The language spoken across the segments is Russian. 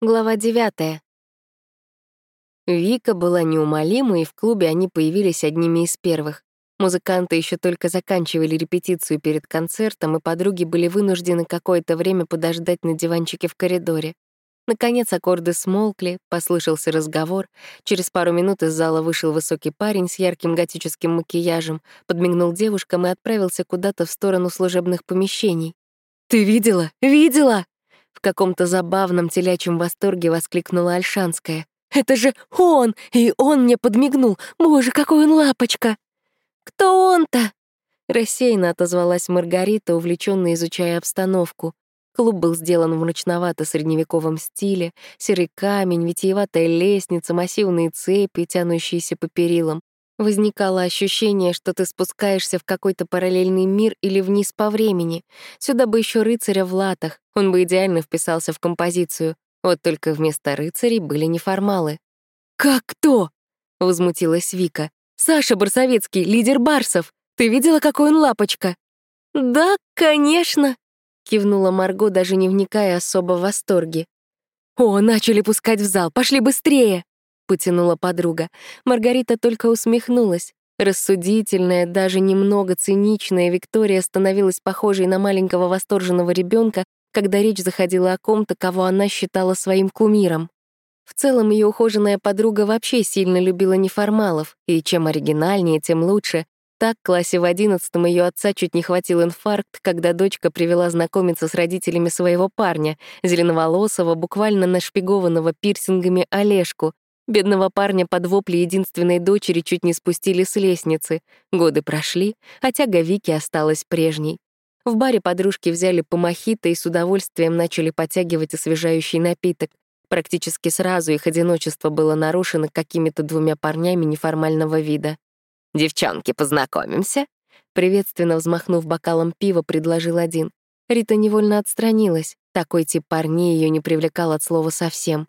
Глава девятая. Вика была неумолима, и в клубе они появились одними из первых. Музыканты еще только заканчивали репетицию перед концертом, и подруги были вынуждены какое-то время подождать на диванчике в коридоре. Наконец аккорды смолкли, послышался разговор. Через пару минут из зала вышел высокий парень с ярким готическим макияжем, подмигнул девушкам и отправился куда-то в сторону служебных помещений. «Ты видела? Видела?» В каком-то забавном телячьем восторге воскликнула Альшанская. «Это же он! И он мне подмигнул! Боже, какой он лапочка!» «Кто он-то?» Рассеянно отозвалась Маргарита, увлеченно изучая обстановку. Клуб был сделан в мрачновато-средневековом стиле, серый камень, витиеватая лестница, массивные цепи, тянущиеся по перилам. Возникало ощущение, что ты спускаешься в какой-то параллельный мир или вниз по времени. Сюда бы еще рыцаря в латах, он бы идеально вписался в композицию. Вот только вместо рыцарей были неформалы. «Как кто?» — возмутилась Вика. «Саша Барсовецкий, лидер барсов. Ты видела, какой он лапочка?» «Да, конечно», — кивнула Марго, даже не вникая особо в восторге. «О, начали пускать в зал, пошли быстрее!» Потянула подруга. Маргарита только усмехнулась. Рассудительная, даже немного циничная Виктория становилась похожей на маленького восторженного ребенка, когда речь заходила о ком-то, кого она считала своим кумиром. В целом, ее ухоженная подруга вообще сильно любила неформалов, и чем оригинальнее, тем лучше. Так, в классе в одиннадцатом ее отца чуть не хватил инфаркт, когда дочка привела знакомиться с родителями своего парня, зеленоволосого, буквально нашпигованного пирсингами Олежку, Бедного парня под вопли единственной дочери чуть не спустили с лестницы. Годы прошли, а тяга Вики осталась прежней. В баре подружки взяли по мохито и с удовольствием начали подтягивать освежающий напиток. Практически сразу их одиночество было нарушено какими-то двумя парнями неформального вида. «Девчонки, познакомимся?» Приветственно взмахнув бокалом пива, предложил один. Рита невольно отстранилась. Такой тип парней ее не привлекал от слова совсем.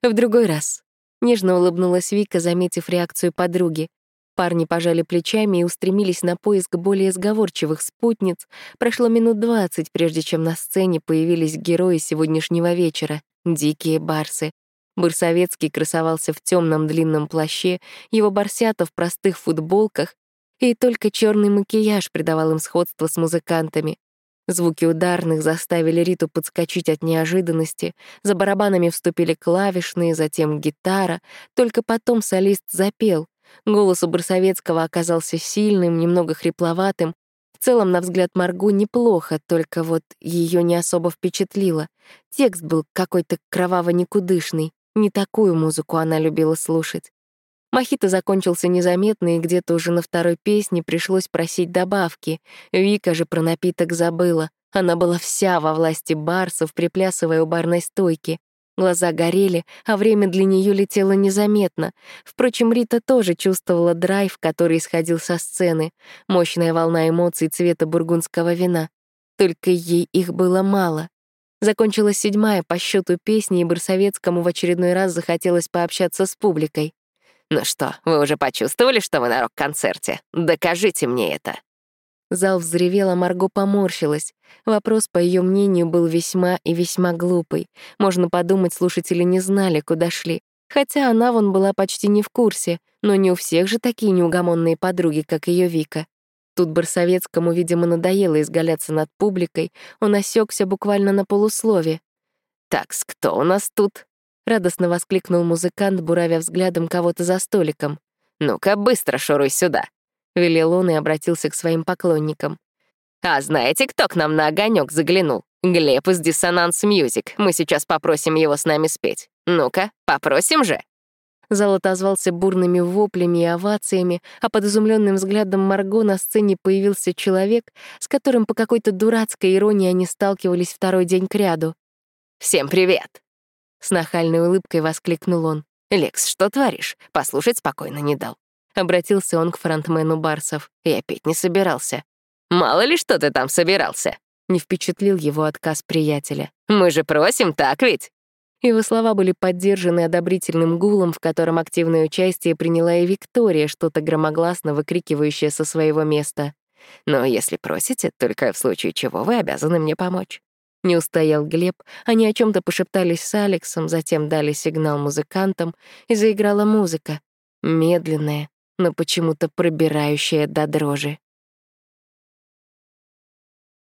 В другой раз. Нежно улыбнулась Вика, заметив реакцию подруги. Парни пожали плечами и устремились на поиск более сговорчивых спутниц. Прошло минут двадцать, прежде чем на сцене появились герои сегодняшнего вечера — дикие барсы. Барсовецкий красовался в темном длинном плаще, его барсята в простых футболках, и только черный макияж придавал им сходство с музыкантами. Звуки ударных заставили Риту подскочить от неожиданности. За барабанами вступили клавишные, затем гитара. Только потом солист запел. Голос у Барсовецкого оказался сильным, немного хрипловатым. В целом, на взгляд Маргу, неплохо, только вот ее не особо впечатлило. Текст был какой-то кроваво-никудышный. Не такую музыку она любила слушать. Мохито закончился незаметно, и где-то уже на второй песне пришлось просить добавки. Вика же про напиток забыла. Она была вся во власти барсов, приплясывая у барной стойки. Глаза горели, а время для нее летело незаметно. Впрочем, Рита тоже чувствовала драйв, который исходил со сцены. Мощная волна эмоций цвета бургундского вина. Только ей их было мало. Закончилась седьмая по счету песни, и Барсовецкому в очередной раз захотелось пообщаться с публикой. «Ну что, вы уже почувствовали, что вы на рок-концерте? Докажите мне это!» Зал взревел, а Марго поморщилась. Вопрос, по ее мнению, был весьма и весьма глупый. Можно подумать, слушатели не знали, куда шли. Хотя она вон была почти не в курсе, но не у всех же такие неугомонные подруги, как ее Вика. Тут Барсовецкому, видимо, надоело изгаляться над публикой, он осекся буквально на полуслове. «Такс, кто у нас тут?» — радостно воскликнул музыкант, буравя взглядом кого-то за столиком. «Ну-ка, быстро шуруй сюда!» — велел он и обратился к своим поклонникам. «А знаете, кто к нам на огонек заглянул? Глеб из Dissonance Music. Мы сейчас попросим его с нами спеть. Ну-ка, попросим же!» Зал отозвался бурными воплями и овациями, а под изумленным взглядом Марго на сцене появился человек, с которым по какой-то дурацкой иронии они сталкивались второй день кряду. «Всем привет!» С нахальной улыбкой воскликнул он. «Лекс, что творишь? Послушать спокойно не дал». Обратился он к фронтмену Барсов. «Я петь не собирался». «Мало ли, что ты там собирался?» Не впечатлил его отказ приятеля. «Мы же просим, так ведь?» Его слова были поддержаны одобрительным гулом, в котором активное участие приняла и Виктория, что-то громогласно выкрикивающее со своего места. «Но если просите, только в случае чего вы обязаны мне помочь». Не устоял Глеб, они о чем то пошептались с Алексом, затем дали сигнал музыкантам, и заиграла музыка. Медленная, но почему-то пробирающая до дрожи.